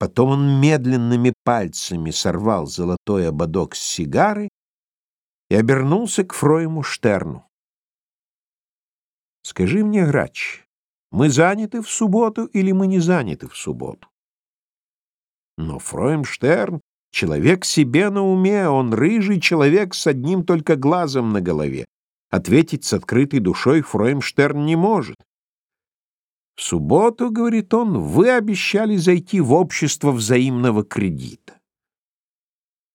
Потом он медленными пальцами сорвал золотой ободок с сигары и обернулся к Фроему Штерну. «Скажи мне, Грач, мы заняты в субботу или мы не заняты в субботу?» Но Фроемштерн — человек себе на уме, он рыжий человек с одним только глазом на голове. Ответить с открытой душой Фроемштерн не может. В субботу, говорит он, вы обещали зайти в общество взаимного кредита.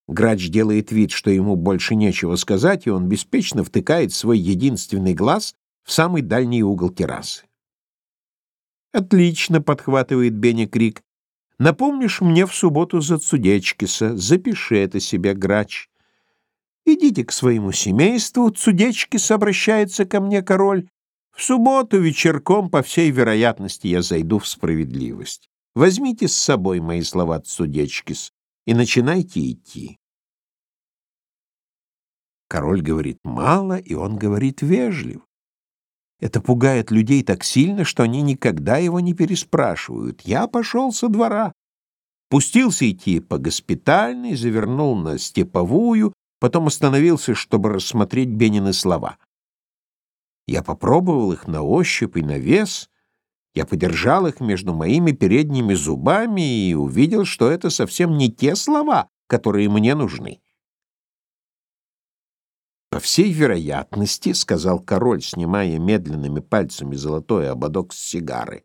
Грач делает вид, что ему больше нечего сказать, и он беспечно втыкает свой единственный глаз в самый дальний угол террасы. «Отлично», — подхватывает Беня Крик. «Напомнишь мне в субботу за Цудечкиса. Запиши это себе, Грач. Идите к своему семейству. Цудечкис обращается ко мне, король. В субботу вечерком, по всей вероятности, я зайду в справедливость. Возьмите с собой мои слова, Цудечкис, и начинайте идти. Король говорит мало, и он говорит вежливо. Это пугает людей так сильно, что они никогда его не переспрашивают. Я пошел со двора. Пустился идти по госпитальной, завернул на степовую, потом остановился, чтобы рассмотреть Бенины слова. Я попробовал их на ощупь и на вес. Я подержал их между моими передними зубами и увидел, что это совсем не те слова, которые мне нужны. «По всей вероятности», — сказал король, снимая медленными пальцами золотой ободок с сигары.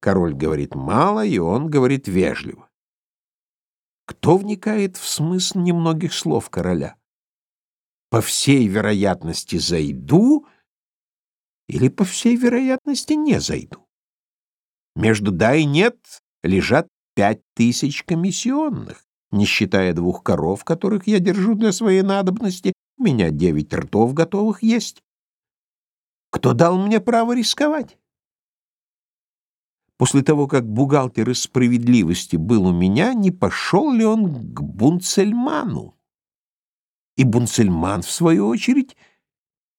Король говорит мало, и он говорит вежливо. Кто вникает в смысл немногих слов короля? По всей вероятности зайду или по всей вероятности не зайду. Между «да» и «нет» лежат пять тысяч комиссионных, не считая двух коров, которых я держу для своей надобности, у меня девять ртов готовых есть. Кто дал мне право рисковать? После того, как бухгалтер из справедливости был у меня, не пошел ли он к Бунцельману? И Бунцельман, в свою очередь,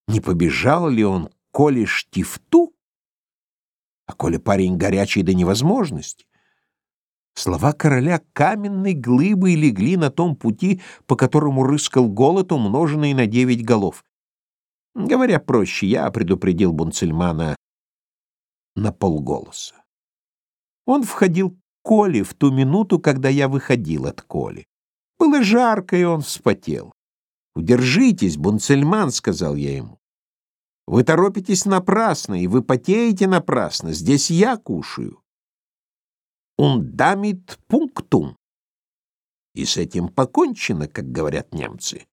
не побежал ли он Коле Штифту? А Коля парень горячий до невозможности. Слова короля каменной глыбой легли на том пути, по которому рыскал голод, умноженный на девять голов. Говоря проще, я предупредил Бунцельмана на полголоса. Он входил к Коле в ту минуту, когда я выходил от Коли. Было жарко, и он вспотел. «Удержитесь, Бунцельман», — сказал я ему. «Вы торопитесь напрасно, и вы потеете напрасно. Здесь я кушаю». «Un damit punctum». И с этим покончено, как говорят немцы.